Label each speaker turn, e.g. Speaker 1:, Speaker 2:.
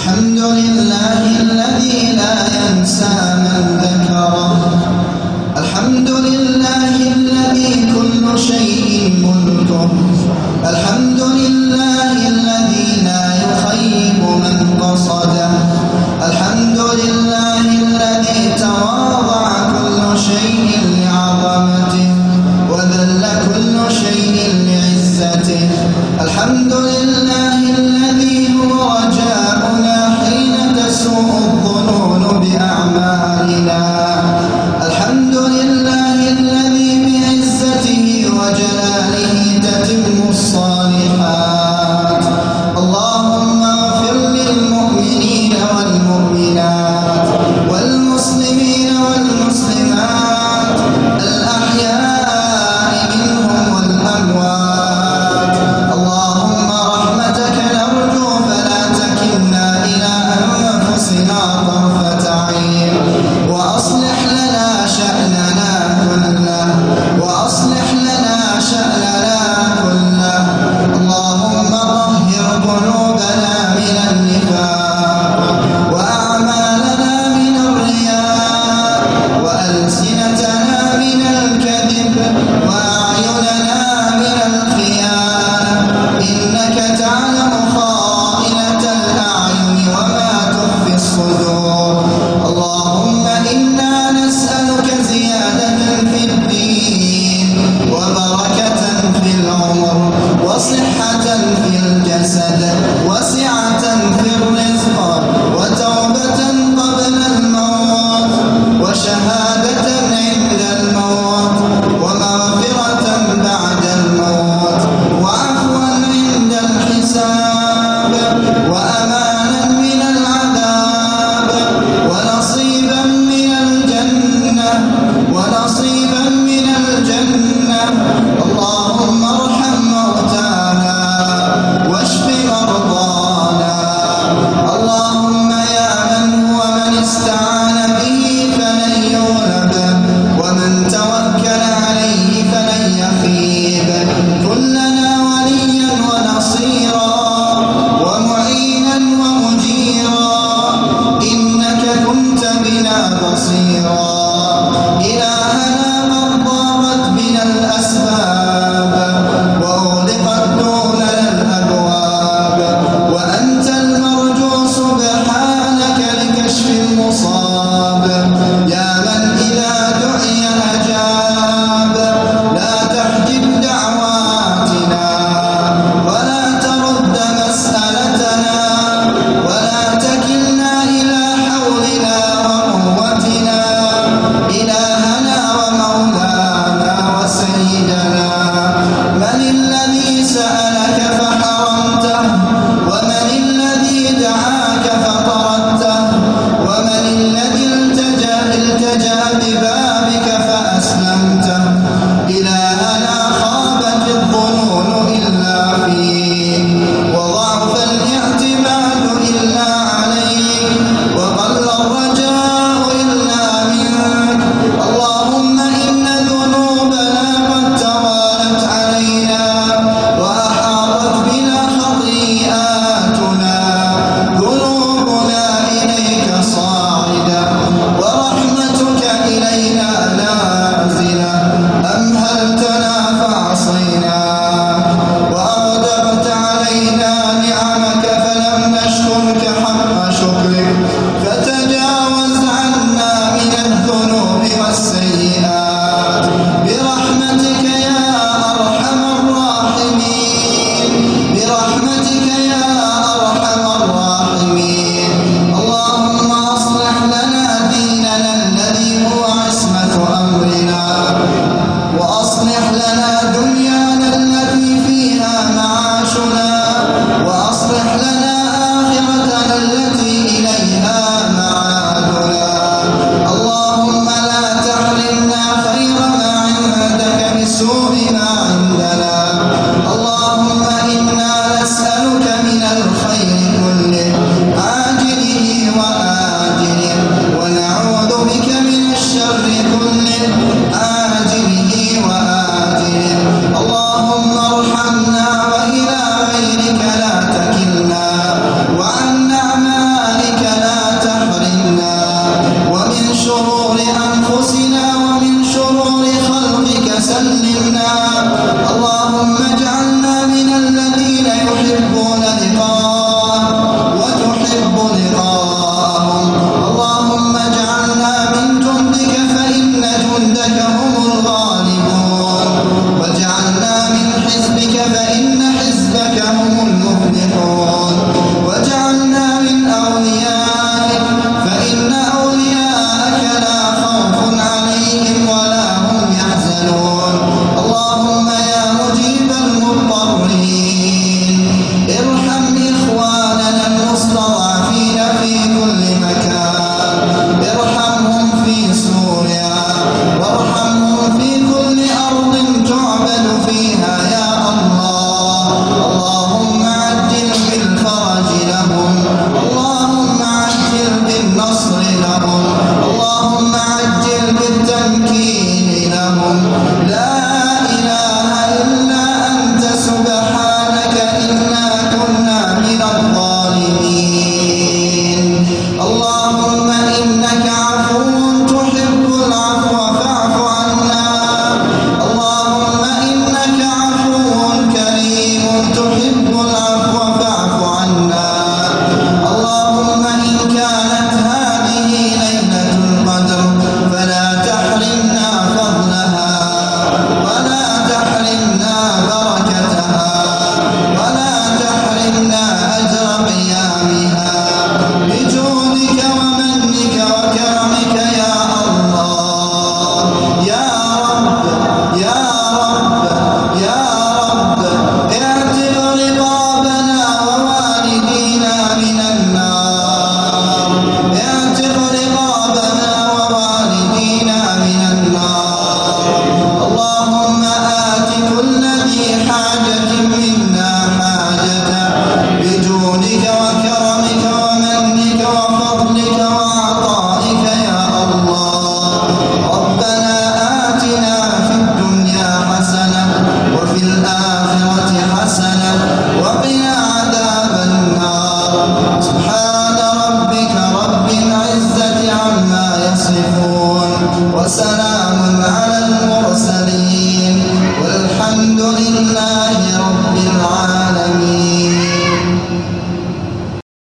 Speaker 1: الحمد لله الذي لا ينسى من ذكره الحمد لله Yeah.